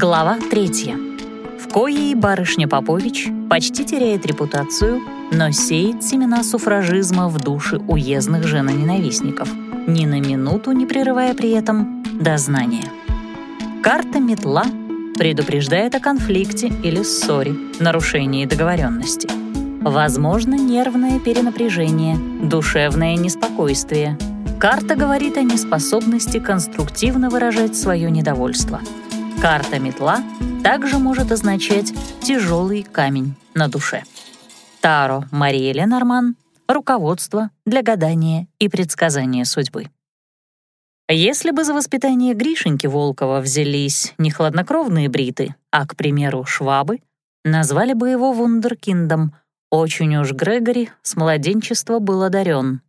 Глава третья. В коей барышня Попович почти теряет репутацию, но сеет семена суфражизма в души уездных женоненавистников, ни на минуту не прерывая при этом дознания. Карта метла предупреждает о конфликте или ссоре, нарушении договоренности. Возможно, нервное перенапряжение, душевное неспокойствие. Карта говорит о неспособности конструктивно выражать свое недовольство — Карта метла также может означать «тяжелый камень на душе». Таро Мария Ленорман — руководство для гадания и предсказания судьбы. Если бы за воспитание Гришеньки Волкова взялись не хладнокровные бриты, а, к примеру, швабы, назвали бы его вундеркиндом. Очень уж Грегори с младенчества был одарен.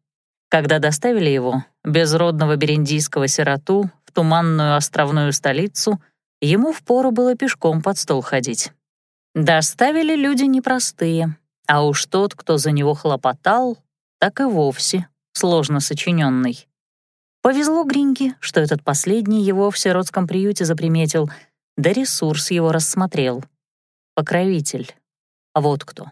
Когда доставили его, безродного бериндийского сироту, в туманную островную столицу — Ему впору было пешком под стол ходить. Доставили люди непростые, а уж тот, кто за него хлопотал, так и вовсе сложно сочиненный. Повезло Гриньке, что этот последний его в сиротском приюте заприметил, да ресурс его рассмотрел. Покровитель. А вот кто.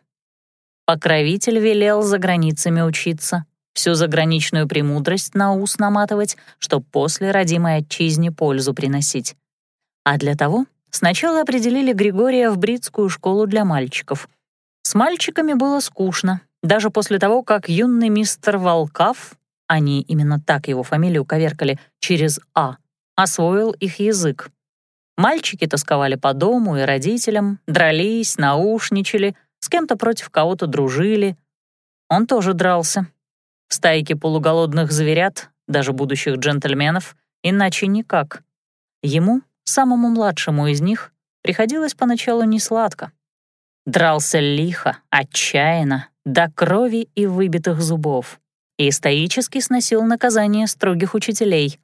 Покровитель велел за границами учиться, всю заграничную премудрость на ус наматывать, чтоб после родимой отчизне пользу приносить. А для того сначала определили Григория в бритскую школу для мальчиков. С мальчиками было скучно, даже после того, как юный мистер Волкав, они именно так его фамилию коверкали, через «А», освоил их язык. Мальчики тосковали по дому и родителям, дрались, наушничали, с кем-то против кого-то дружили. Он тоже дрался. В стайке полуголодных зверят, даже будущих джентльменов, иначе никак. Ему Самому младшему из них приходилось поначалу несладко. Дрался лихо, отчаянно, до крови и выбитых зубов. И стоически сносил наказание строгих учителей.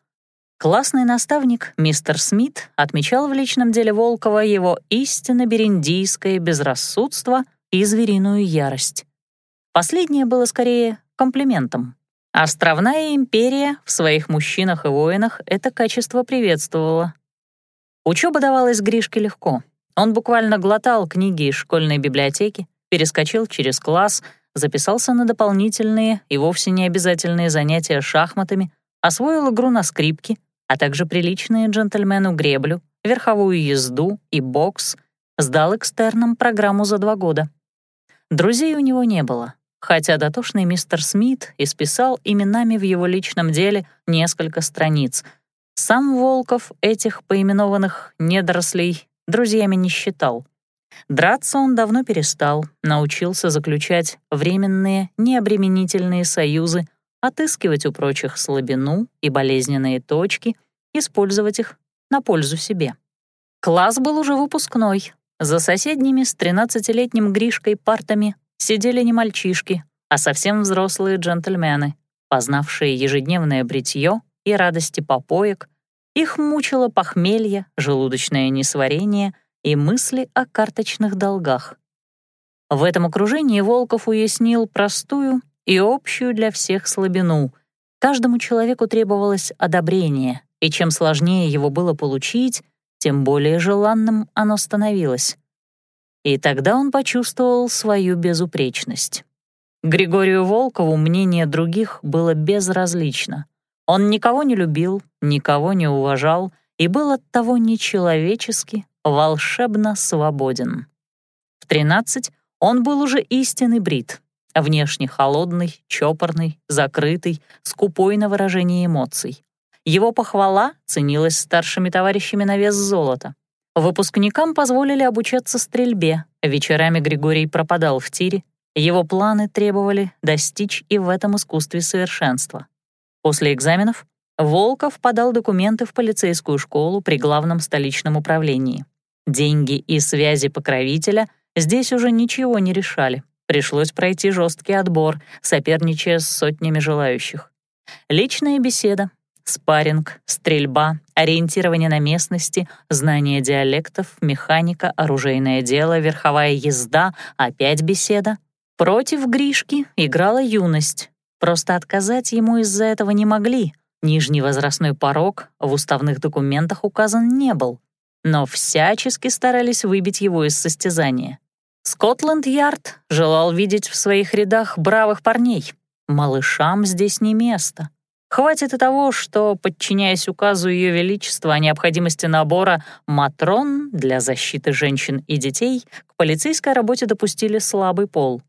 Классный наставник, мистер Смит, отмечал в личном деле Волкова его истинно бериндийское безрассудство и звериную ярость. Последнее было скорее комплиментом. Островная империя в своих мужчинах и воинах это качество приветствовала, Учеба давалась Гришке легко. Он буквально глотал книги из школьной библиотеки, перескочил через класс, записался на дополнительные и вовсе не обязательные занятия шахматами, освоил игру на скрипке, а также приличные джентльмену греблю, верховую езду и бокс, сдал экстерном программу за два года. Друзей у него не было, хотя дотошный мистер Смит исписал именами в его личном деле несколько страниц — сам Волков этих поименованных недорослей друзьями не считал. Драться он давно перестал, научился заключать временные, необременительные союзы, отыскивать у прочих слабину и болезненные точки, использовать их на пользу себе. Класс был уже выпускной. За соседними с 13-летним Гришкой партами сидели не мальчишки, а совсем взрослые джентльмены, познавшие ежедневное бритье и радости попоек, их мучило похмелье, желудочное несварение и мысли о карточных долгах. В этом окружении Волков уяснил простую и общую для всех слабину. Каждому человеку требовалось одобрение, и чем сложнее его было получить, тем более желанным оно становилось. И тогда он почувствовал свою безупречность. Григорию Волкову мнение других было безразлично. Он никого не любил, никого не уважал и был оттого нечеловечески, волшебно свободен. В 13 он был уже истинный брит, внешне холодный, чопорный, закрытый, скупой на выражение эмоций. Его похвала ценилась старшими товарищами на вес золота. Выпускникам позволили обучаться стрельбе, вечерами Григорий пропадал в тире, его планы требовали достичь и в этом искусстве совершенства. После экзаменов Волков подал документы в полицейскую школу при главном столичном управлении. Деньги и связи покровителя здесь уже ничего не решали. Пришлось пройти жесткий отбор, соперничая с сотнями желающих. Личная беседа, спарринг, стрельба, ориентирование на местности, знание диалектов, механика, оружейное дело, верховая езда, опять беседа. Против Гришки играла юность, Просто отказать ему из-за этого не могли. Нижний возрастной порог в уставных документах указан не был. но всячески старались выбить его из состязания. Скотланд-Ярд желал видеть в своих рядах бравых парней. Малышам здесь не место. Хватит и того, что, подчиняясь указу Ее Величества о необходимости набора «матрон» для защиты женщин и детей, к полицейской работе допустили слабый пол.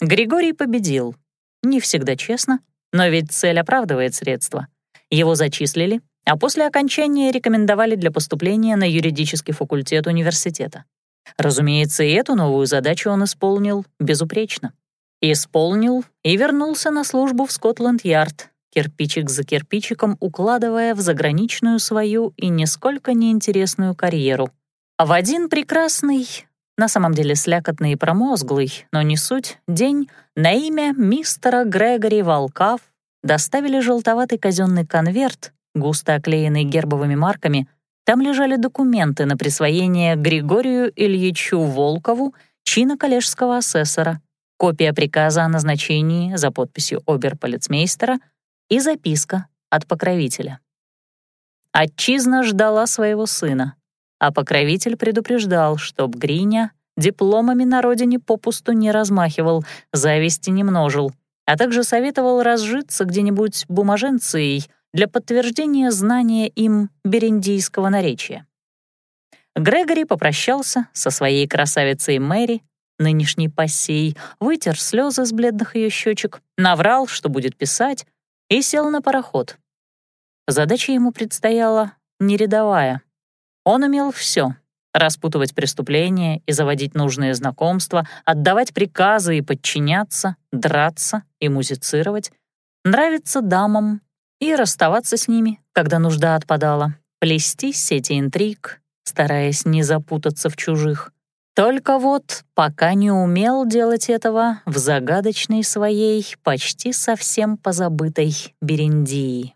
Григорий победил. Не всегда честно, но ведь цель оправдывает средства. Его зачислили, а после окончания рекомендовали для поступления на юридический факультет университета. Разумеется, и эту новую задачу он исполнил безупречно. Исполнил и вернулся на службу в Скотланд-Ярд, кирпичик за кирпичиком укладывая в заграничную свою и нисколько неинтересную карьеру. А в один прекрасный, на самом деле слякотный и промозглый, но не суть, день на имя мистера Грегори Волкав доставили желтоватый казенный конверт, густо оклеенный гербовыми марками. Там лежали документы на присвоение Григорию Ильичу Волкову чина коллежского асессора, копия приказа о назначении за подписью оберполицмейстера — и записка от покровителя. Отчизна ждала своего сына, а покровитель предупреждал, чтоб Гриня дипломами на родине попусту не размахивал, зависти не множил, а также советовал разжиться где-нибудь бумаженцией для подтверждения знания им бериндийского наречия. Грегори попрощался со своей красавицей Мэри, нынешней пассией, вытер слезы с бледных ее щечек, наврал, что будет писать, и сел на пароход. Задача ему предстояла нерядовая. Он умел все — распутывать преступления и заводить нужные знакомства, отдавать приказы и подчиняться, драться и музицировать, нравиться дамам и расставаться с ними, когда нужда отпадала, плести сети интриг, стараясь не запутаться в чужих. Только вот пока не умел делать этого в загадочной своей, почти совсем позабытой Берендии.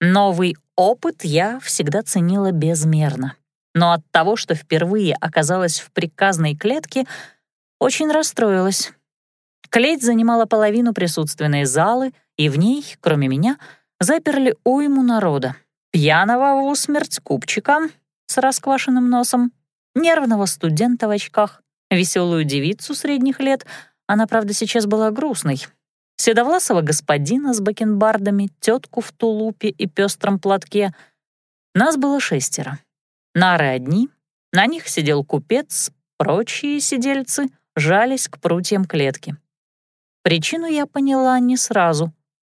Новый опыт я всегда ценила безмерно. Но от того, что впервые оказалась в приказной клетке, очень расстроилась. Клеть занимала половину присутственной залы, и в ней, кроме меня, заперли уйму народа. Пьяного в усмерть купчика с расквашенным носом, нервного студента в очках, веселую девицу средних лет, она, правда, сейчас была грустной, седовласого господина с бакенбардами, тетку в тулупе и пестром платке. Нас было шестеро. Нары одни, на них сидел купец, прочие сидельцы жались к прутьям клетки. Причину я поняла не сразу.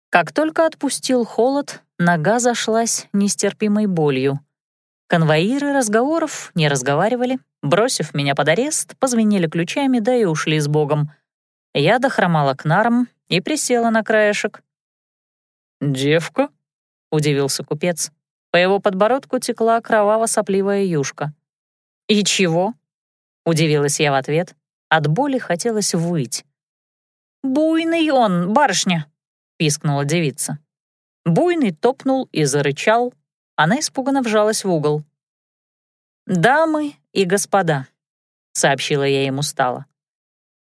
Как только отпустил холод, нога зашлась нестерпимой болью. Конвоиры разговоров не разговаривали, бросив меня под арест, позвенели ключами, да и ушли с Богом. Я дохромала к нарам и присела на краешек. «Девка?» — удивился купец. По его подбородку текла кроваво-сопливая юшка. «И чего?» — удивилась я в ответ. От боли хотелось выть. «Буйный он, барышня!» — пискнула девица. Буйный топнул и зарычал, она испуганно вжалась в угол. «Дамы и господа», — сообщила я ему устало.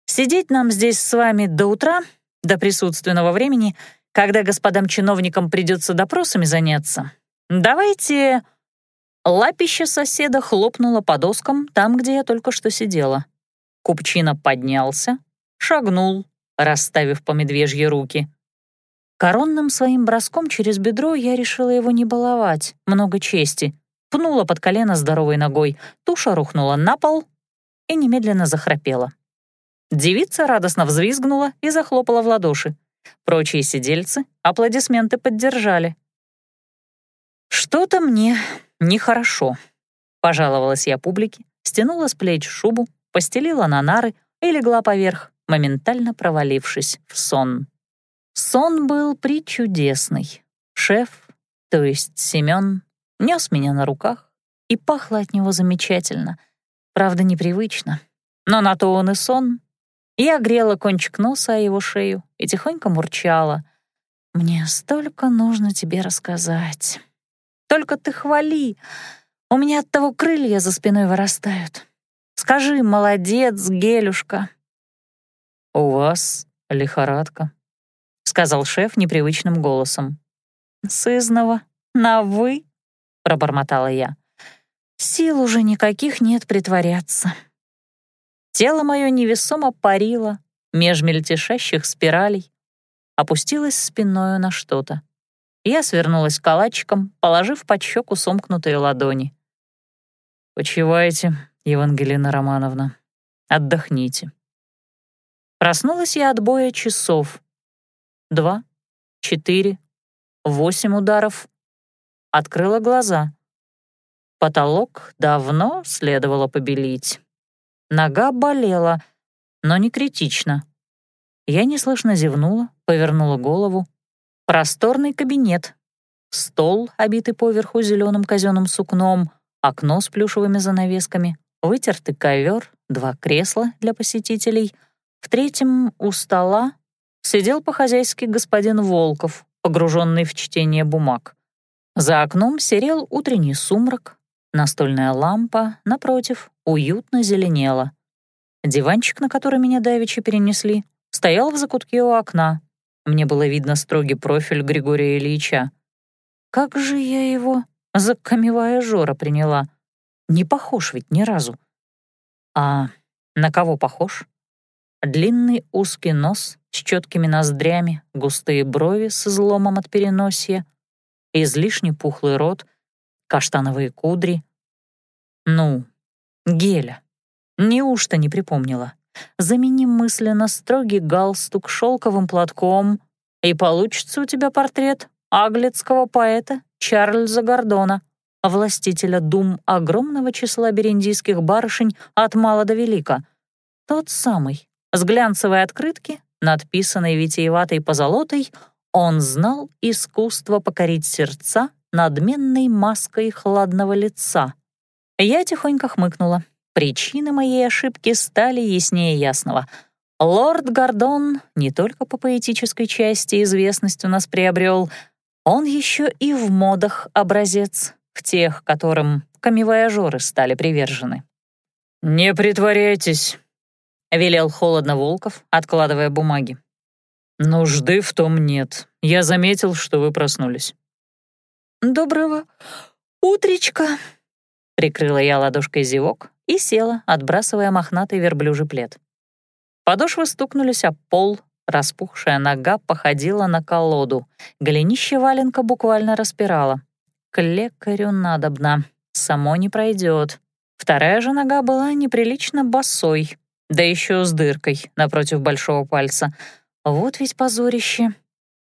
«Сидеть нам здесь с вами до утра, до присутственного времени, когда господам чиновникам придется допросами заняться. Давайте...» Лапище соседа хлопнуло по доскам там, где я только что сидела. Купчина поднялся, шагнул, расставив по медвежьи руки. Коронным своим броском через бедро я решила его не баловать, много чести. Пнула под колено здоровой ногой, туша рухнула на пол и немедленно захрапела. Девица радостно взвизгнула и захлопала в ладоши. Прочие сидельцы аплодисменты поддержали. «Что-то мне нехорошо», — пожаловалась я публике, стянула с плеч шубу, постелила на нары и легла поверх, моментально провалившись в сон. Сон был причудесный. Шеф, то есть Семён, нес меня на руках, и пахло от него замечательно. Правда, непривычно. Но на то он и сон. Я грела кончик носа о его шею и тихонько мурчала. «Мне столько нужно тебе рассказать. Только ты хвали. У меня от того крылья за спиной вырастают. Скажи, молодец, Гелюшка». «У вас лихорадка», — сказал шеф непривычным голосом. «Сызнова, на «вы»?» пробормотала я. «Сил уже никаких нет притворяться». Тело мое невесомо парило меж мельтешащих спиралей, опустилось спиною на что-то. Я свернулась калачиком, положив под щеку сомкнутые ладони. «Почивайте, Евангелина Романовна. Отдохните». Проснулась я от боя часов. Два, четыре, восемь ударов. Открыла глаза. Потолок давно следовало побелить. Нога болела, но не критично. Я неслышно зевнула, повернула голову. Просторный кабинет. Стол, обитый поверху зеленым казенным сукном, окно с плюшевыми занавесками, вытертый ковер, два кресла для посетителей. В третьем у стола сидел по-хозяйски господин Волков, погруженный в чтение бумаг. За окном серел утренний сумрак, настольная лампа, напротив, уютно зеленела. Диванчик, на который меня давеча перенесли, стоял в закутке у окна. Мне было видно строгий профиль Григория Ильича. Как же я его за камевая жора приняла? Не похож ведь ни разу. А на кого похож? Длинный узкий нос с четкими ноздрями, густые брови с изломом от переносия, излишне пухлый рот, каштановые кудри. Ну, Геля. Неужто не припомнила? Заменим мысленно строгий галстук шелковым платком, и получится у тебя портрет аглицкого поэта Чарльза Гордона, властителя дум огромного числа бериндийских барышень от мала до велика. Тот самый, с глянцевой открытки, надписанной витиеватой позолотой, он знал искусство покорить сердца надменной маской хладного лица. Я тихонько хмыкнула. Причины моей ошибки стали яснее ясного. Лорд Гордон не только по поэтической части известность у нас приобрел, он еще и в модах образец, в тех, которым камевояжеры стали привержены. «Не притворяйтесь», — велел холодно Волков, откладывая бумаги. «Нужды в том нет. Я заметил, что вы проснулись». «Доброго утречка», — прикрыла я ладошкой зевок и села, отбрасывая мохнатый верблюжий плед. Подошвы стукнулись о пол, распухшая нога походила на колоду, голенище валенка буквально распирала. К лекарю надобно, само не пройдет. Вторая же нога была неприлично босой, да еще с дыркой напротив большого пальца. Вот ведь позорище.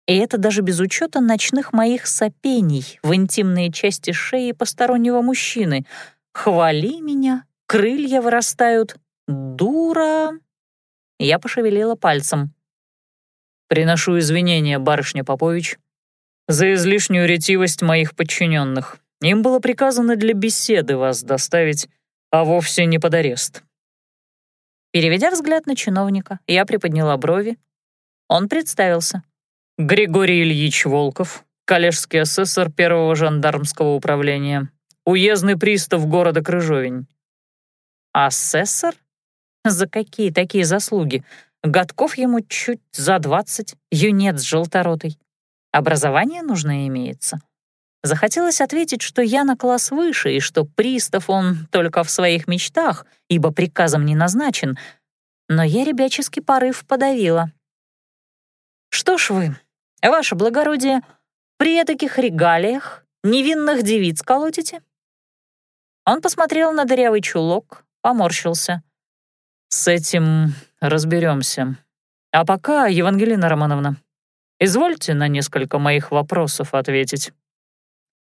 И это даже без учета ночных моих сопений в интимные части шеи постороннего мужчины. Хвали меня, крылья вырастают. Дура. Я пошевелила пальцем. «Приношу извинения, барышня Попович, за излишнюю ретивость моих подчиненных. Им было приказано для беседы вас доставить, а вовсе не под арест. Переведя взгляд на чиновника, я приподняла брови. Он представился. «Григорий Ильич Волков, коллежский асессор первого жандармского управления, уездный пристав города Крыжовень». «Асессор? За какие такие заслуги? Годков ему чуть за двадцать, юнец желторотый. Образование нужно имеется». Захотелось ответить, что я на класс выше и что пристав он только в своих мечтах, ибо приказом не назначен, но я ребяческий порыв подавила. «Что ж вы, ваше благородие, при таких регалиях невинных девиц колотите?» Он посмотрел на дырявый чулок, поморщился. «С этим разберемся. А пока, Евангелина Романовна, извольте на несколько моих вопросов ответить».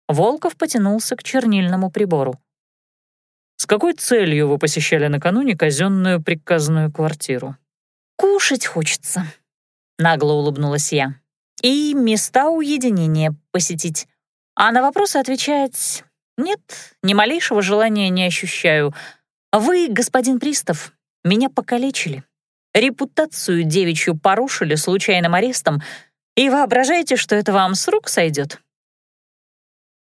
Волков потянулся к чернильному прибору. «С какой целью вы посещали накануне казенную приказную квартиру?» «Кушать хочется», — нагло улыбнулась я. «И места уединения посетить. А на вопросы отвечать нет, ни малейшего желания не ощущаю. Вы, господин Пристав, меня покалечили. Репутацию девичью порушили случайным арестом, и воображаете, что это вам с рук сойдет?»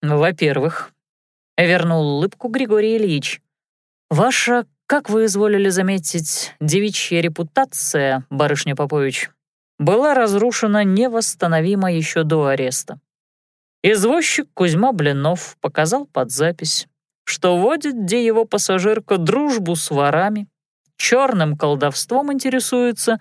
«Во-первых», — вернул улыбку Григорий Ильич, «ваша, как вы изволили заметить, девичья репутация, барышня Попович, была разрушена невосстановимо еще до ареста. Извозчик Кузьма Блинов показал под запись, что водит где его пассажирка дружбу с ворами, черным колдовством интересуется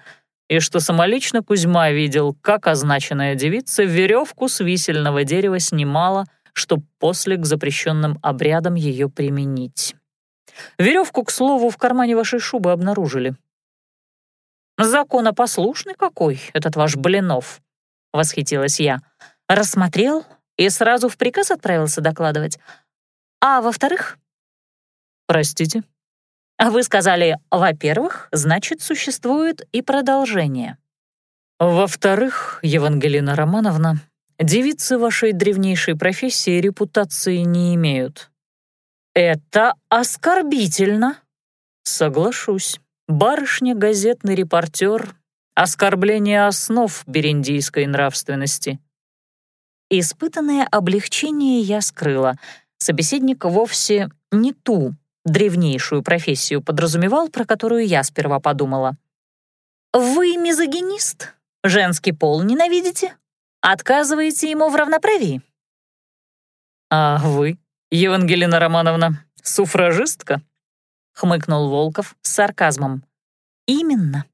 и что самолично Кузьма видел, как означенная девица веревку с висельного дерева снимала, чтоб после к запрещенным обрядам ее применить. Веревку, к слову, в кармане вашей шубы обнаружили. «Законопослушный какой этот ваш Блинов!» — восхитилась я. «Рассмотрел и сразу в приказ отправился докладывать. А во-вторых...» «Простите?» А «Вы сказали, во-первых, значит, существует и продолжение». «Во-вторых, Евангелина Романовна, девицы вашей древнейшей профессии репутации не имеют». «Это оскорбительно!» «Соглашусь. Барышня — газетный репортер. Оскорбление основ бериндийской нравственности». Испытанное облегчение я скрыла. Собеседник вовсе не ту древнейшую профессию подразумевал, про которую я сперва подумала. «Вы мизогинист? Женский пол ненавидите? Отказываете ему в равноправии?» «А вы?» «Евангелина Романовна, суфражистка?» — хмыкнул Волков с сарказмом. «Именно.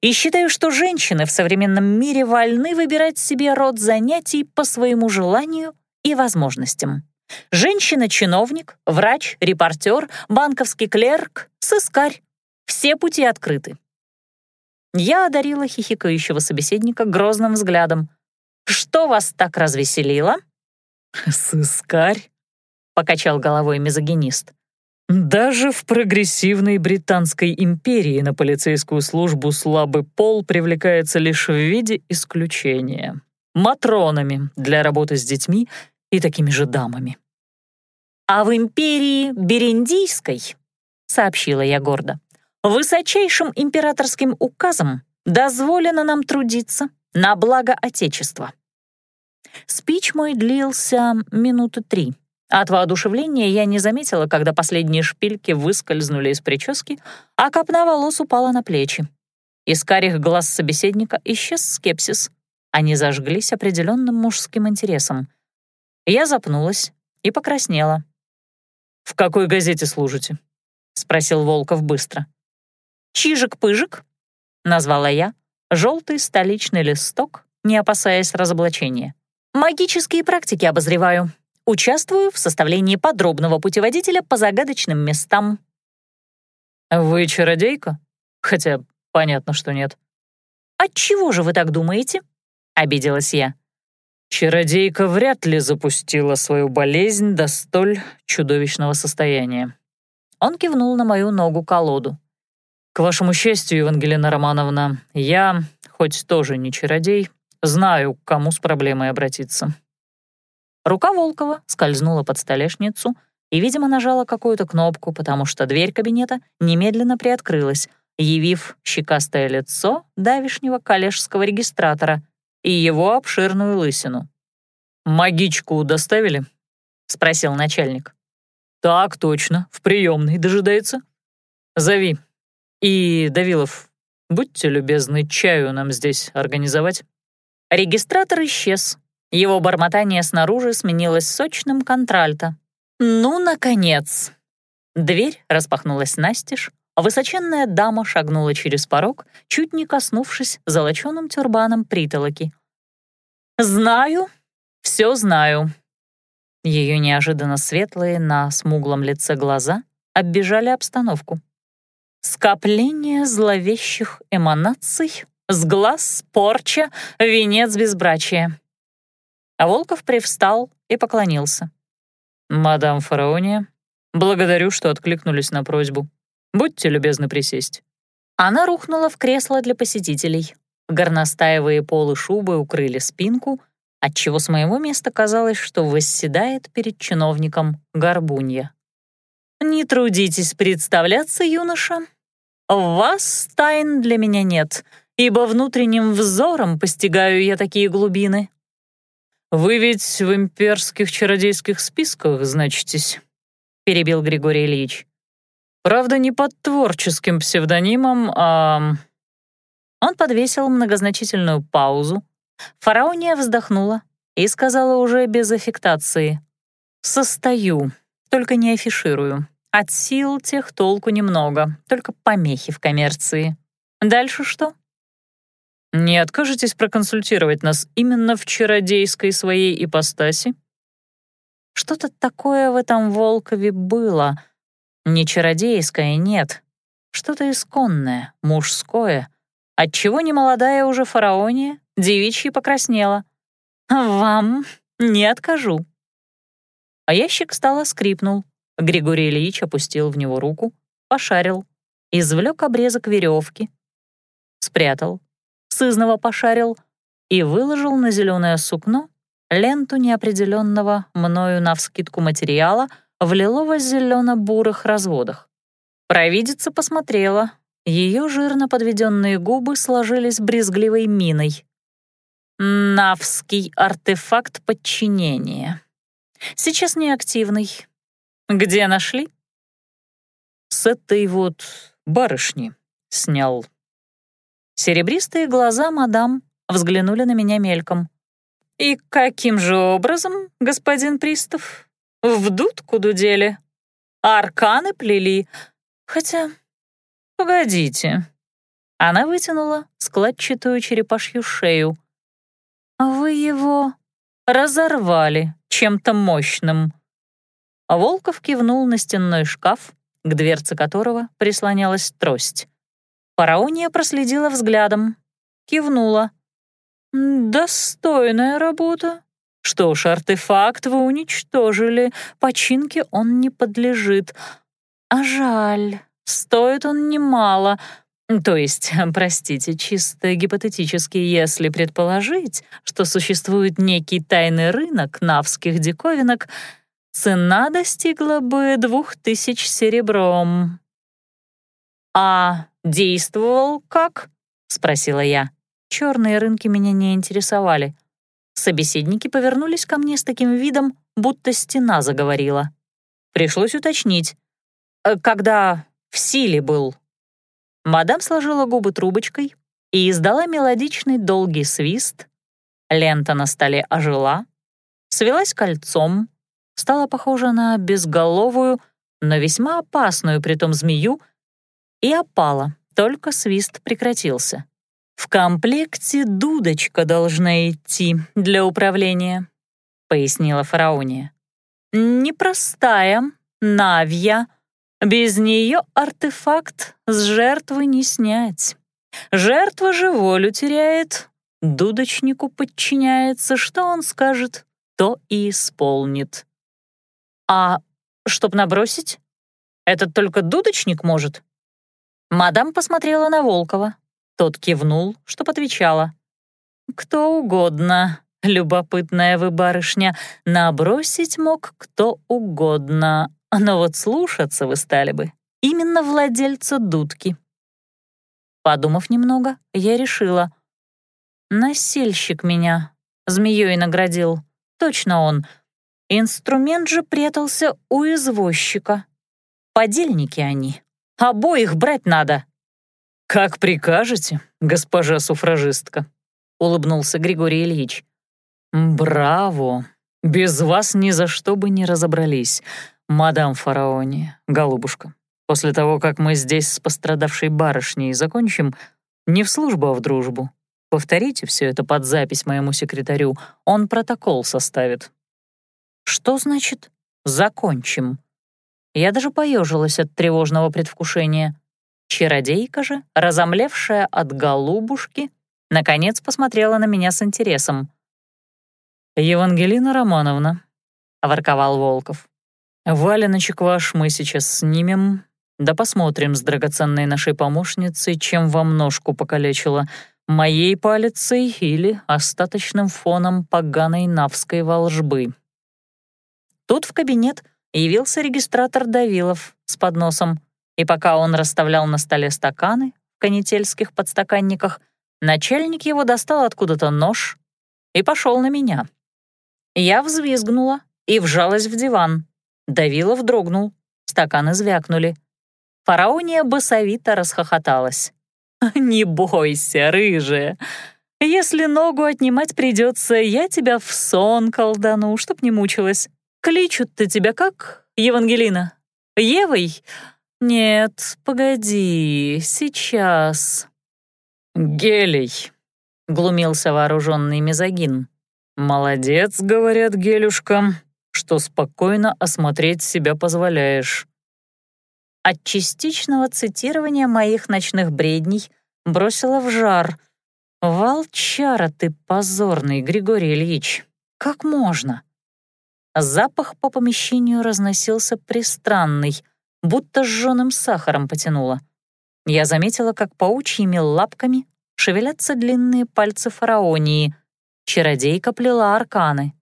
И считаю, что женщины в современном мире вольны выбирать себе род занятий по своему желанию и возможностям. Женщина-чиновник, врач, репортер, банковский клерк, сыскарь. Все пути открыты». Я одарила хихикающего собеседника грозным взглядом. «Что вас так развеселило?» «Сыскарь?» — покачал головой мизогинист. Даже в прогрессивной Британской империи на полицейскую службу слабый пол привлекается лишь в виде исключения. Матронами для работы с детьми и такими же дамами. «А в империи Берендийской, — сообщила я гордо, — высочайшим императорским указом дозволено нам трудиться на благо Отечества». Спич мой длился минуты три. От воодушевления я не заметила, когда последние шпильки выскользнули из прически, а копна волос упала на плечи. Из карих глаз собеседника исчез скепсис. Они зажглись определенным мужским интересом. Я запнулась и покраснела. «В какой газете служите?» — спросил Волков быстро. «Чижик-пыжик», — назвала я, желтый столичный листок, не опасаясь разоблачения. «Магические практики обозреваю», Участвую в составлении подробного путеводителя по загадочным местам». «Вы чародейка? Хотя понятно, что нет». «Отчего же вы так думаете?» — обиделась я. Чародейка вряд ли запустила свою болезнь до столь чудовищного состояния. Он кивнул на мою ногу-колоду. «К вашему счастью, Евангелина Романовна, я, хоть тоже не чародей, знаю, к кому с проблемой обратиться. Рука Волкова скользнула под столешницу и, видимо, нажала какую-то кнопку, потому что дверь кабинета немедленно приоткрылась, явив щекастое лицо давишнего коллежского регистратора и его обширную лысину. «Магичку доставили?» — спросил начальник. «Так точно, в приемной дожидается. Зови. И, Давилов, будьте любезны, чаю нам здесь организовать». Регистратор исчез, его бормотание снаружи сменилось сочным контральто. «Ну, наконец!» Дверь распахнулась настежь, а высоченная дама шагнула через порог, чуть не коснувшись золоченым тюрбаном притолоки. «Знаю, все знаю». Ее неожиданно светлые на смуглом лице глаза оббежали обстановку. Скопление зловещих эманаций, с глаз, порча, венец безбрачия. А Волков привстал и поклонился. «Мадам Фараония, благодарю, что откликнулись на просьбу. Будьте любезны присесть». Она рухнула в кресло для посетителей. Горностаевые полы шубы укрыли спинку, отчего с моего места казалось, что восседает перед чиновником горбунья. «Не трудитесь представляться, юноша. Вас тайн для меня нет, ибо внутренним взором постигаю я такие глубины, «Вы ведь в имперских чародейских списках значитесь», — перебил Григорий Ильич. «Правда, не под творческим псевдонимом, а...» Он подвесил многозначительную паузу. Фараония вздохнула и сказала уже без аффектации. «Состою, только не афиширую. От сил тех толку немного, только помехи в коммерции. Дальше что?» «Не откажетесь проконсультировать нас именно в чародейской своей ипостаси?» Что-то такое в этом Волкове было. Не чародейское, нет. Что-то исконное, мужское. Отчего немолодая уже фараония, девичья покраснела. «Вам не откажу». А ящик стало скрипнул. Григорий Ильич опустил в него руку, пошарил, извлек обрезок веревки, спрятал, сызново пошарил и выложил на зеленое сукно ленту неопределенного мною навскидку материала в лилово-зелено-бурых разводах. Провидица посмотрела, ее жирно подведенные губы сложились брезгливой миной. Навский артефакт подчинения. Сейчас неактивный. Где нашли? С этой вот барышни снял. Серебристые глаза мадам взглянули на меня мельком. «И каким же образом, господин Пристав? В дудку дудели? Арканы плели? Хотя, погодите». Она вытянула складчатую черепашью шею. «Вы его разорвали чем-то мощным». Волков кивнул на стенной шкаф, к дверце которого прислонялась трость. Фараония проследила взглядом, кивнула — «Достойная работа. Что ж, артефакт вы уничтожили, починке он не подлежит. А жаль, стоит он немало. То есть, простите, чисто гипотетически, если предположить, что существует некий тайный рынок навских диковинок, цена достигла бы двух тысяч серебром». «А действовал как?» — спросила я. Черные рынки меня не интересовали. Собеседники повернулись ко мне с таким видом, будто стена заговорила. Пришлось уточнить. «Э, «Когда в силе был?» Мадам сложила губы трубочкой и издала мелодичный долгий свист. Лента на столе ожила, свелась кольцом, стала похожа на безголовую, но весьма опасную притом змею, и опала, только свист прекратился. В комплекте дудочка должна идти для управления, пояснила фараония. Непростая, навья. Без нее артефакт с жертвы не снять. Жертва же волю теряет, дудочнику подчиняется, что он скажет, то и исполнит. А чтоб набросить, этот только дудочник может? Мадам посмотрела на Волкова, тот кивнул, чтоб отвечала. «Кто угодно, любопытная вы барышня, набросить мог кто угодно, но вот слушаться вы стали бы именно владельца дудки». Подумав немного, я решила. Насильщик меня змеей наградил. Точно он. Инструмент же прятался у извозчика. Подельники они. Обоих брать надо. «Как прикажете, госпожа суфражистка», — улыбнулся Григорий Ильич. «Браво! Без вас ни за что бы не разобрались, мадам фараоне, голубушка. После того, как мы здесь с пострадавшей барышней закончим, не в службу, а в дружбу. Повторите все это под запись моему секретарю, он протокол составит». «Что значит «закончим»?» Я даже поежилась от тревожного предвкушения. Чародейка же, разомлевшая от голубушки, наконец посмотрела на меня с интересом. «Евангелина Романовна», — ворковал Волков, «валеночек ваш мы сейчас снимем, да посмотрим с драгоценной нашей помощницей, чем вам ножку покалечила, моей палицей или остаточным фоном поганой навской волжбы». Тут в кабинет явился регистратор Давилов с подносом — и пока он расставлял на столе стаканы в канительских подстаканниках, начальник его достал откуда-то нож и пошел на меня. Я взвизгнула и вжалась в диван. Давилов дрогнул, стаканы звякнули. Фараония басовито расхохоталась. «Не бойся, рыжая, Если ногу отнимать придется, я тебя в сон колдану, чтоб не мучилась. Кличут-то тебя как, Евангелина? Евой? Нет, погоди, сейчас. Гелий, глумился вооруженный мезогин. Молодец, говорят, Гелюшка, что спокойно осмотреть себя позволяешь. От частичного цитирования моих ночных бредней бросила в жар — «Волчара ты позорный, Григорий Ильич! Как можно?» Запах по помещению разносился пристранный, будто сжёным сахаром потянуло. Я заметила, как паучьими лапками шевелятся длинные пальцы фараонии. Чародейка плела арканы.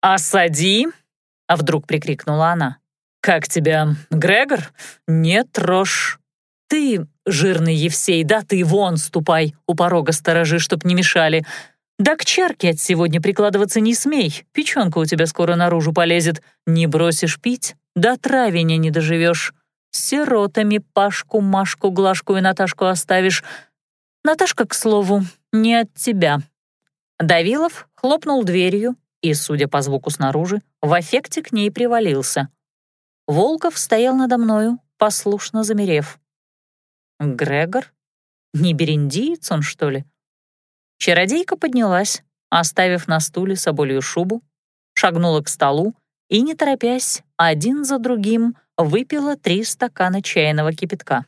«Осади!» — а вдруг прикрикнула она. «Как тебя, Грегор? Нет, рожь!» «Ты, жирный Евсей, да ты вон ступай, у порога сторожи, чтоб не мешали. Да к чарке от сегодня прикладываться не смей, печенка у тебя скоро наружу полезет. Не бросишь пить, до травения не доживешь. Сиротами Пашку, Машку, Глашку и Наташку оставишь. Наташка, к слову, не от тебя». Давилов хлопнул дверью и, судя по звуку снаружи, в эффекте к ней привалился. Волков стоял надо мною, послушно замерев. Грегор? Не бериндиец он, что ли? Чародейка поднялась, оставив на стуле соболью шубу, шагнула к столу и, не торопясь, один за другим выпила три стакана чайного кипятка.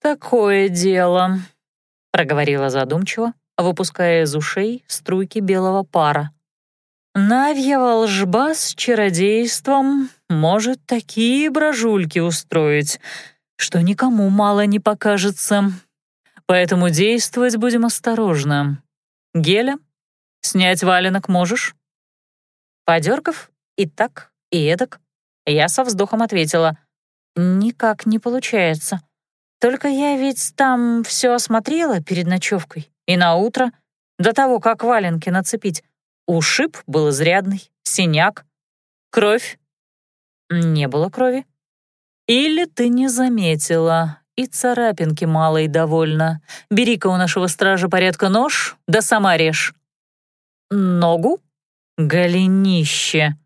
«Такое дело», — проговорила задумчиво, выпуская из ушей струйки белого пара. «Навья волжба с чародейством может такие брожульки устроить, что никому мало не покажется. Поэтому действовать будем осторожно. Геля, снять валенок можешь?» Подергав и так, и эдак, я со вздохом ответила, «Никак не получается. Только я ведь там все осмотрела перед ночевкой и на утро, до того, как валенки нацепить. Ушиб был изрядный, синяк, кровь. Не было крови. Или ты не заметила, и царапинки малой довольно. Бери-ка у нашего стража порядка нож, да сама режь. Ногу? Голенище.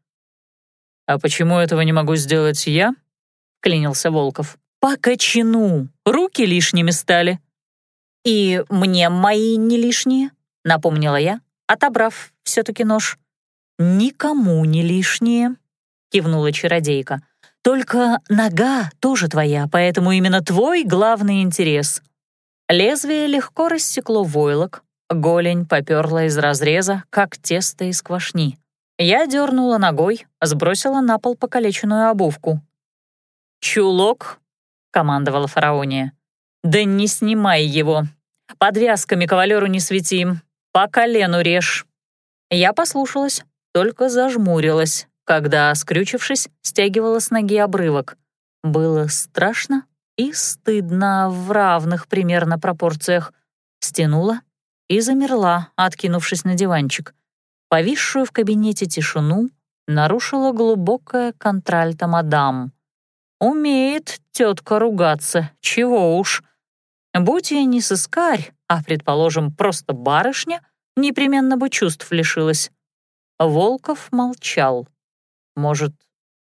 А почему этого не могу сделать я? Клянился Волков. По кочану. Руки лишними стали. И мне мои не лишние, напомнила я, отобрав все-таки нож. «Никому не лишние», — кивнула чародейка. Только нога тоже твоя, поэтому именно твой главный интерес. Лезвие легко рассекло войлок, голень поперла из разреза, как тесто из квашни. Я дернула ногой, сбросила на пол покалеченную обувку. «Чулок», — командовала фараония. «Да не снимай его. Подвязками кавалеру не свети. По колену режь». Я послушалась, только зажмурилась, когда, скрючившись, стягивала с ноги обрывок. Было страшно и стыдно в равных примерно пропорциях. Стянула и замерла, откинувшись на диванчик. Повисшую в кабинете тишину нарушила глубокая контральта мадам. Умеет тетка ругаться, чего уж. Будь я не сыскарь, а, предположим, просто барышня, непременно бы чувств лишилась. Волков молчал. Может,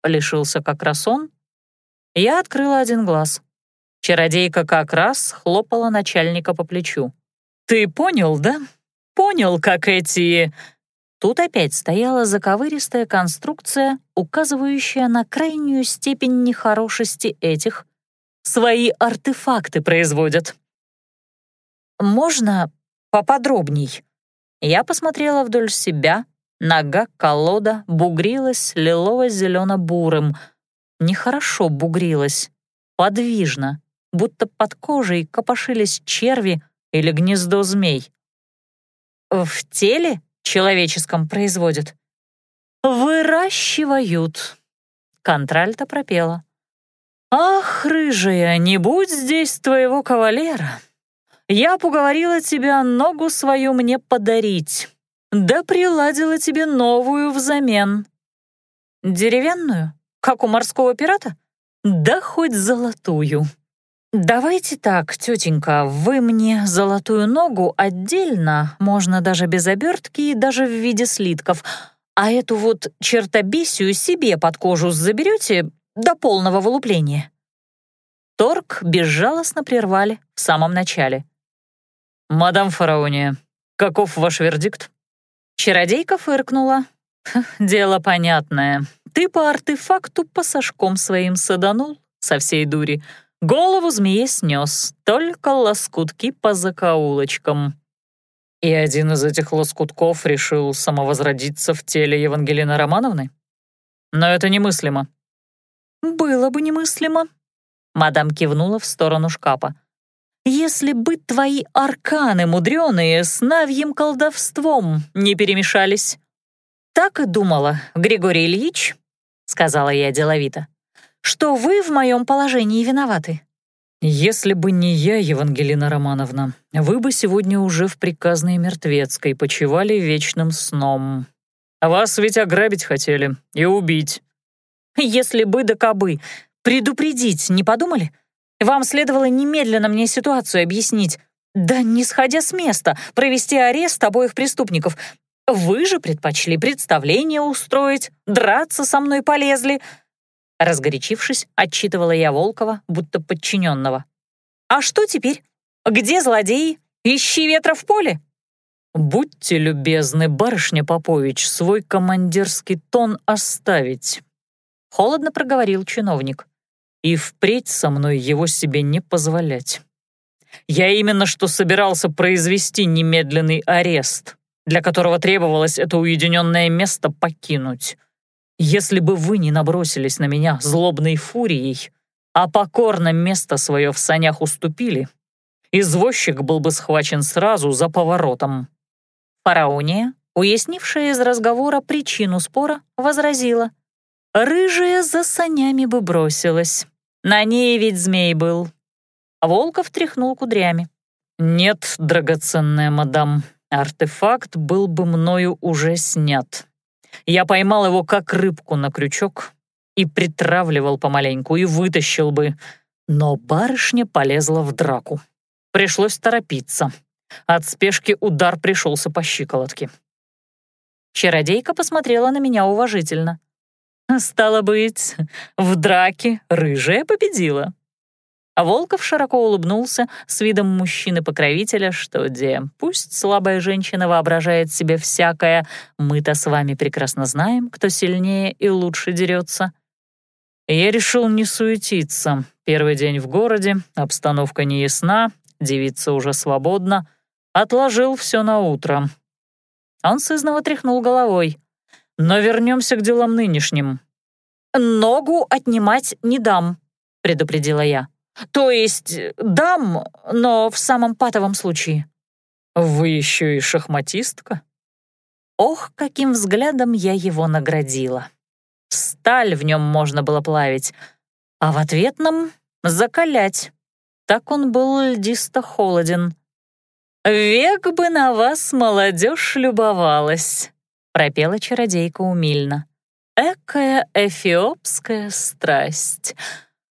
лишился как раз он? Я открыла один глаз. Чародейка как раз хлопала начальника по плечу. «Ты понял, да? Понял, как эти...» Тут опять стояла заковыристая конструкция, указывающая на крайнюю степень нехорошести этих. Свои артефакты производят. «Можно поподробней?» Я посмотрела вдоль себя, Нога колода бугрилась лилово-зелено-бурым. Нехорошо бугрилась, подвижно, будто под кожей копошились черви или гнездо змей. В теле человеческом производят. Выращивают. Контральта пропела. «Ах, рыжая, не будь здесь твоего кавалера. Я поговорила тебя ногу свою мне подарить. Да приладила тебе новую взамен. Деревянную, как у морского пирата? Да хоть золотую. «Давайте так, тетенька, вы мне золотую ногу отдельно, можно даже без обертки и даже в виде слитков, а эту вот чертобесию себе под кожу заберете до полного вылупления». Торг безжалостно прервали в самом начале. «Мадам Фараония, каков ваш вердикт?» Чародейка фыркнула. «Дело понятное. Ты по артефакту пасашком своим саданул со всей дури. Голову змеи снес, только лоскутки по закоулочкам». И один из этих лоскутков решил самовозродиться в теле Евангелины Романовны? Но это немыслимо. «Было бы немыслимо», — мадам кивнула в сторону шкафа. «Если бы твои арканы мудреные с навьим колдовством не перемешались». «Так и думала, Григорий Ильич», — сказала я деловито, «что вы в моем положении виноваты». «Если бы не я, Евангелина Романовна, вы бы сегодня уже в приказной мертвецкой почивали вечным сном. Вас ведь ограбить хотели и убить». «Если бы да кобы, предупредить не подумали? Вам следовало немедленно мне ситуацию объяснить. Да не сходя с места, провести арест обоих преступников. Вы же предпочли представление устроить, драться со мной полезли». Разгорячившись, отчитывала я Волкова, будто подчиненного. «А что теперь? Где злодеи? Ищи ветра в поле!» «Будьте любезны, барышня Попович, свой командирский тон оставить», — холодно проговорил чиновник. «И впредь со мной его себе не позволять. Я именно что собирался произвести немедленный арест, для которого требовалось это уединенное место покинуть. Если бы вы не набросились на меня злобной фурией, а покорно место свое в санях уступили, извозчик был бы схвачен сразу за поворотом». Фараония, уяснившая из разговора причину спора, возразила. «Рыжая за санями бы бросилась. На ней ведь змей был». Волков тряхнул кудрями. «Нет, драгоценная мадам, артефакт был бы мною уже снят. Я поймал его как рыбку на крючок и притравливал помаленьку, и вытащил бы. Но барышня полезла в драку. Пришлось торопиться. От спешки удар пришелся по щиколотке. Чародейка посмотрела на меня уважительно. «Стало быть, в драке рыжая победила», а Волков широко улыбнулся с видом мужчины-покровителя, что где, пусть слабая женщина воображает себе всякое, мы-то с вами прекрасно знаем, кто сильнее и лучше дерется. Я решил не суетиться. Первый день в городе, обстановка не ясна, девица уже свободна. Отложил все на утро. Он сызново тряхнул головой. Но вернемся к делам нынешним. «Ногу отнимать не дам», — предупредила я. То есть дам, но в самом патовом случае. Вы еще и шахматистка? Ох, каким взглядом я его наградила. Сталь в нем можно было плавить, а в ответном — закалять. Так он был льдисто холоден. «Век бы на вас молодежь любовалась», — пропела чародейка умильно. «Экая эфиопская страсть».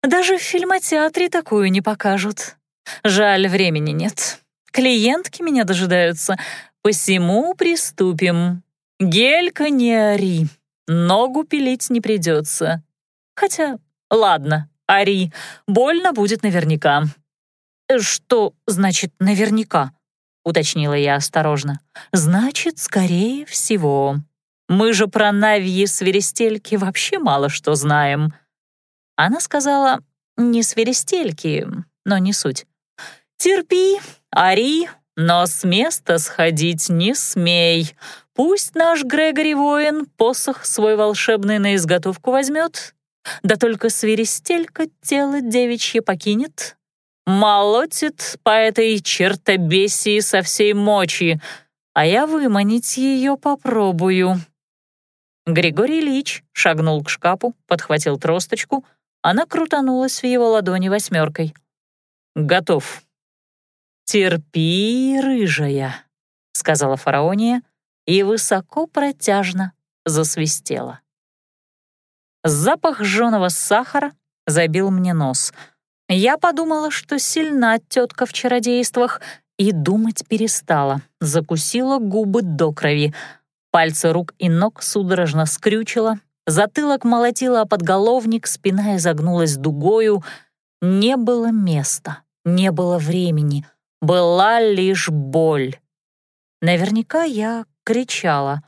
Даже в фильмотеатре такую не покажут. Жаль, времени нет. Клиентки меня дожидаются. Посему приступим. Гелька, не ори. Ногу пилить не придется. Хотя, ладно, ори. Больно будет наверняка. Что значит «наверняка»? Уточнила я осторожно. Значит, скорее всего. Мы же про Навьи свиристельки вообще мало что знаем. Она сказала «не свиристельки», но не суть. «Терпи, ори, но с места сходить не смей. Пусть наш Грегори воин посох свой волшебный на изготовку возьмет, да только свиристелька тело девичье покинет, молотит по этой чертобесии со всей мочи, а я выманить ее попробую». Григорий Ильич шагнул к шкафу, подхватил тросточку — она крутанулась в его ладони восьмеркой. «Готов». «Терпи, рыжая», — сказала фараония и высоко протяжно засвистела. Запах жженого сахара забил мне нос. Я подумала, что сильна тетка в чародействах, и думать перестала, закусила губы до крови. Пальцы рук и ног судорожно скрючила, затылок молотила о подголовник, спина изогнулась дугою. Не было места, не было времени, была лишь боль. Наверняка я кричала,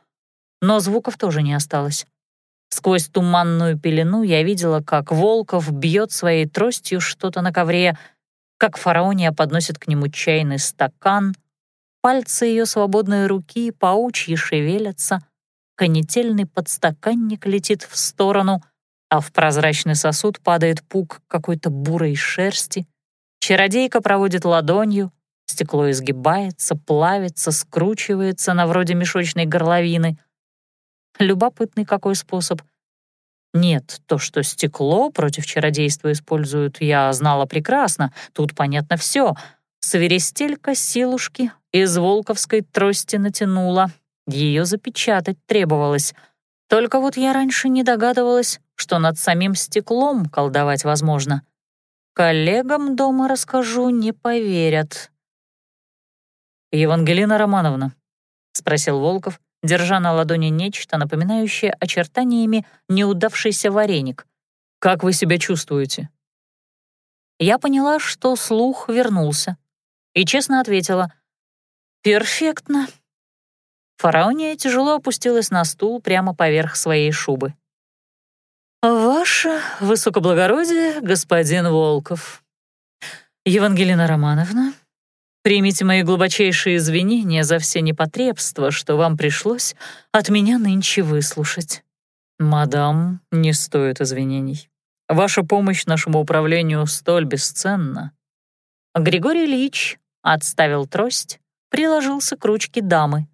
но звуков тоже не осталось. Сквозь туманную пелену я видела, как Волков бьет своей тростью что-то на ковре, как фараония подносит к нему чайный стакан, пальцы ее свободной руки паучьи шевелятся, конетельный подстаканник летит в сторону, а в прозрачный сосуд падает пук какой-то бурой шерсти. Чародейка проводит ладонью, стекло изгибается, плавится, скручивается на вроде мешочной горловины. Любопытный какой способ. Нет, то, что стекло против чародейства используют, я знала прекрасно. Тут понятно все. Свиристелька силушки из волковской трости натянула. Ее запечатать требовалось. Только вот я раньше не догадывалась, что над самим стеклом колдовать возможно. Коллегам дома расскажу, не поверят. «Евангелина Романовна», — спросил Волков, держа на ладони нечто, напоминающее очертаниями неудавшийся вареник. «Как вы себя чувствуете?» Я поняла, что слух вернулся, и честно ответила «Перфектно». Фараония тяжело опустилась на стул прямо поверх своей шубы. «Ваше высокоблагородие, господин Волков. Евангелина Романовна, Примите мои глубочайшие извинения за все непотребства, что вам пришлось от меня нынче выслушать. Мадам, не стоит извинений. Ваша помощь нашему управлению столь бесценна. Григорий Ильич отставил трость, приложился к ручке дамы.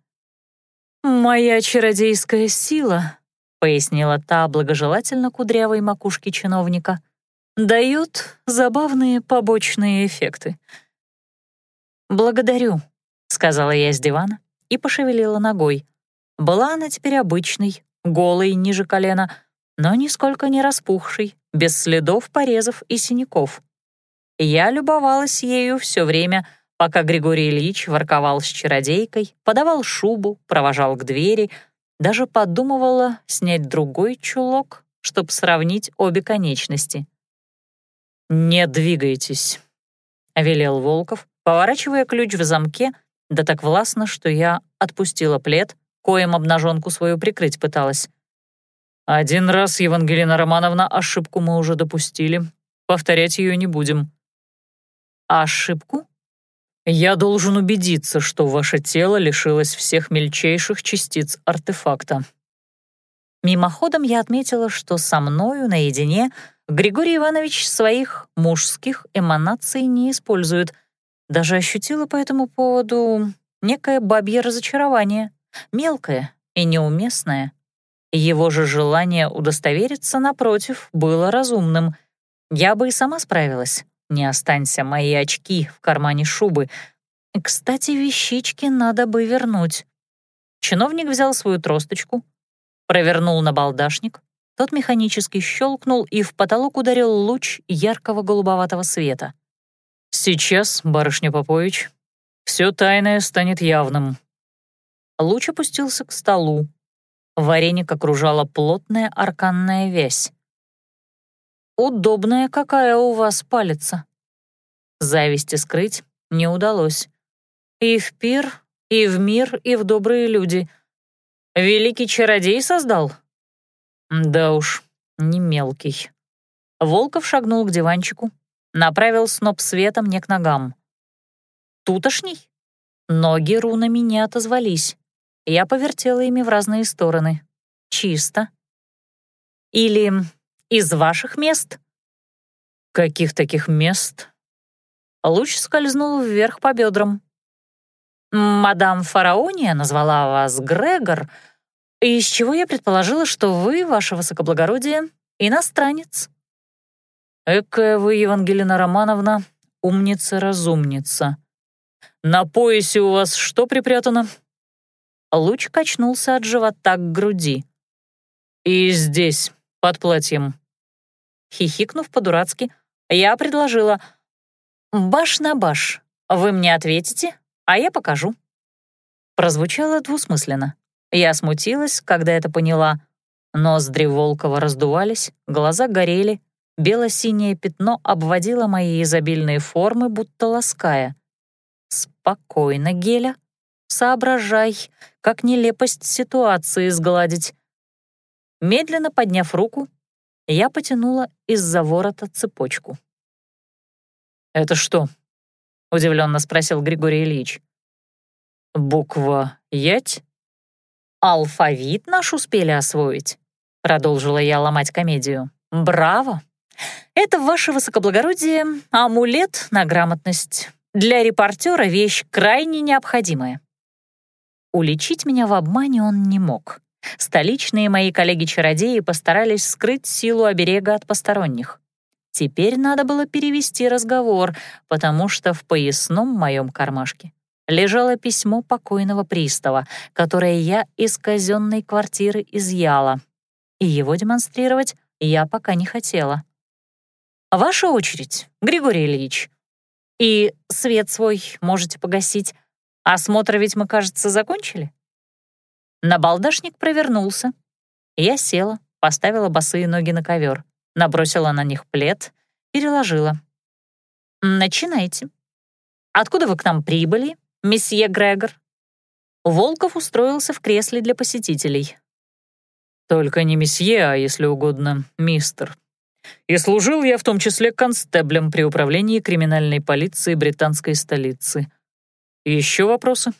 «Моя чародейская сила», — пояснила та благожелательно кудрявой макушке чиновника, «дает забавные побочные эффекты. «Благодарю», — сказала я с дивана и пошевелила ногой. Была она теперь обычной, голой ниже колена, но нисколько не распухшей, без следов порезов и синяков. Я любовалась ею все время, пока Григорий Ильич ворковал с чародейкой, подавал шубу, провожал к двери, даже подумывала снять другой чулок, чтобы сравнить обе конечности. «Не двигайтесь», — велел Волков, поворачивая ключ в замке, да так властно, что я отпустила плед, коем обнаженку свою прикрыть пыталась. «Один раз, Евангелина Романовна, ошибку мы уже допустили. Повторять ее не будем». «Ошибку?» «Я должен убедиться, что ваше тело лишилось всех мельчайших частиц артефакта». Мимоходом я отметила, что со мною наедине Григорий Иванович своих мужских эманаций не использует, даже ощутила по этому поводу некое бабье разочарование, мелкое и неуместное. Его же желание удостовериться, напротив, было разумным. Я бы и сама справилась. Не останься мои очки в кармане шубы. Кстати, вещички надо бы вернуть. Чиновник взял свою тросточку, провернул на балдашник, тот механически щелкнул, и в потолок ударил луч яркого голубоватого света. «Сейчас, барышня Попович, все тайное станет явным». Луч опустился к столу. Вареник окружала плотная арканная вязь. «Удобная какая у вас палица!» Зависти скрыть не удалось. И в пир, и в мир, и в добрые люди. Великий чародей создал? Да уж, не мелкий. Волков шагнул к диванчику, направил сноп света мне к ногам. «Тутошний?» Ноги рунами не отозвались. Я повертела ими в разные стороны. «Чисто». «Или из ваших мест?» «Каких таких мест?» Луч скользнул вверх по бедрам. «Мадам Фараония назвала вас Грегор, из чего я предположила, что вы, ваше высокоблагородие, иностранец». «Экая вы, Евангелина Романовна, умница-разумница. На поясе у вас что припрятано?» Луч качнулся от живота к груди. «И здесь, под платьем». Хихикнув по-дурацки, Я предложила «Баш на баш. Вы мне ответите, а я покажу». Прозвучало двусмысленно. Я смутилась, когда это поняла. Ноздри Волкова раздувались, глаза горели, бело-синее пятно обводило мои изобильные формы, будто лаская. «Спокойно, Геля. Соображай, как нелепость ситуации сгладить». Медленно подняв руку, я потянула из-за ворота цепочку. «Это что?» — удивленно спросил Григорий Ильич. «Буква «Ять»?» «Алфавит наш успели освоить», — продолжила я ломать комедию. «Браво! Это, ваше высокоблагородие, амулет на грамотность. Для репортера вещь крайне необходимая». Уличить меня в обмане он не мог. Столичные мои коллеги-чародеи постарались скрыть силу оберега от посторонних. Теперь надо было перевести разговор, потому что в поясном моем кармашке лежало письмо покойного пристава, которое я из казенной квартиры изъяла, и его демонстрировать я пока не хотела. «Ваша очередь, Григорий Ильич. И свет свой можете погасить. Осмотр ведь мы, кажется, закончили?» Набалдашник провернулся. Я села, поставила босые ноги на ковер набросила на них плед, переложила. «Начинайте. Откуда вы к нам прибыли, месье Грегор?» Волков устроился в кресле для посетителей. «Только не месье, а, если угодно, мистер. И служил я в том числе констеблем при управлении криминальной полиции британской столицы. Еще вопросы?»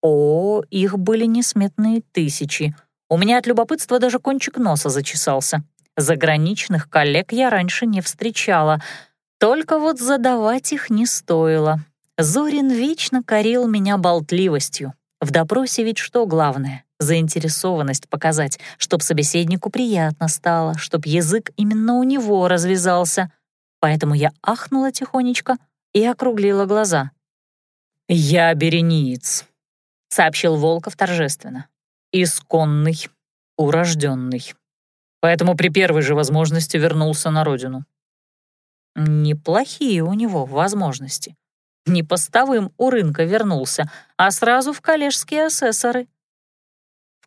О, их были несметные тысячи. У меня от любопытства даже кончик носа зачесался. Заграничных коллег я раньше не встречала, только вот задавать их не стоило. Зорин вечно корил меня болтливостью. В допросе ведь что главное? Заинтересованность показать, чтоб собеседнику приятно стало, чтоб язык именно у него развязался. Поэтому я ахнула тихонечко и округлила глаза. «Я берениец», — сообщил Волков торжественно. «Исконный, урожденный поэтому при первой же возможности вернулся на родину. Неплохие у него возможности. Не постовым у рынка вернулся, а сразу в коллежские асессоры.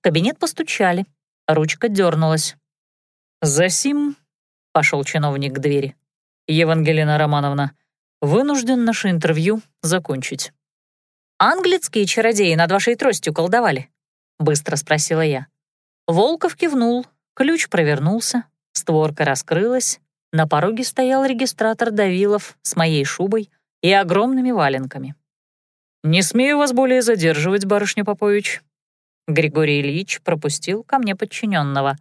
Кабинет постучали, ручка дернулась. «Засим», — пошел чиновник к двери. «Евангелина Романовна, вынужден наше интервью закончить». «Английские чародеи над вашей тростью колдовали?» — быстро спросила я. Волков кивнул, Ключ провернулся, створка раскрылась, на пороге стоял регистратор Давилов с моей шубой и огромными валенками. «Не смею вас более задерживать, барышня Попович». Григорий Ильич пропустил ко мне подчиненного.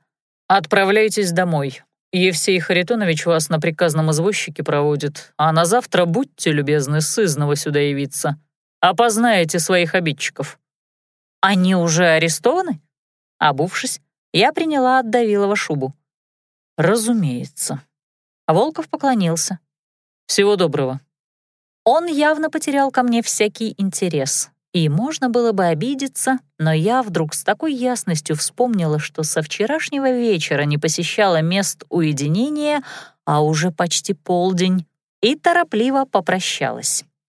«Отправляйтесь домой. Евсей Харитонович вас на приказном извозчике проводит, а на завтра будьте любезны сызнова сюда явиться. Опознаете своих обидчиков». «Они уже арестованы?» Обувшись, я приняла от Давилова шубу. «Разумеется». Волков поклонился. «Всего доброго». Он явно потерял ко мне всякий интерес. И можно было бы обидеться, но я вдруг с такой ясностью вспомнила, что со вчерашнего вечера не посещала мест уединения, а уже почти полдень, и торопливо попрощалась.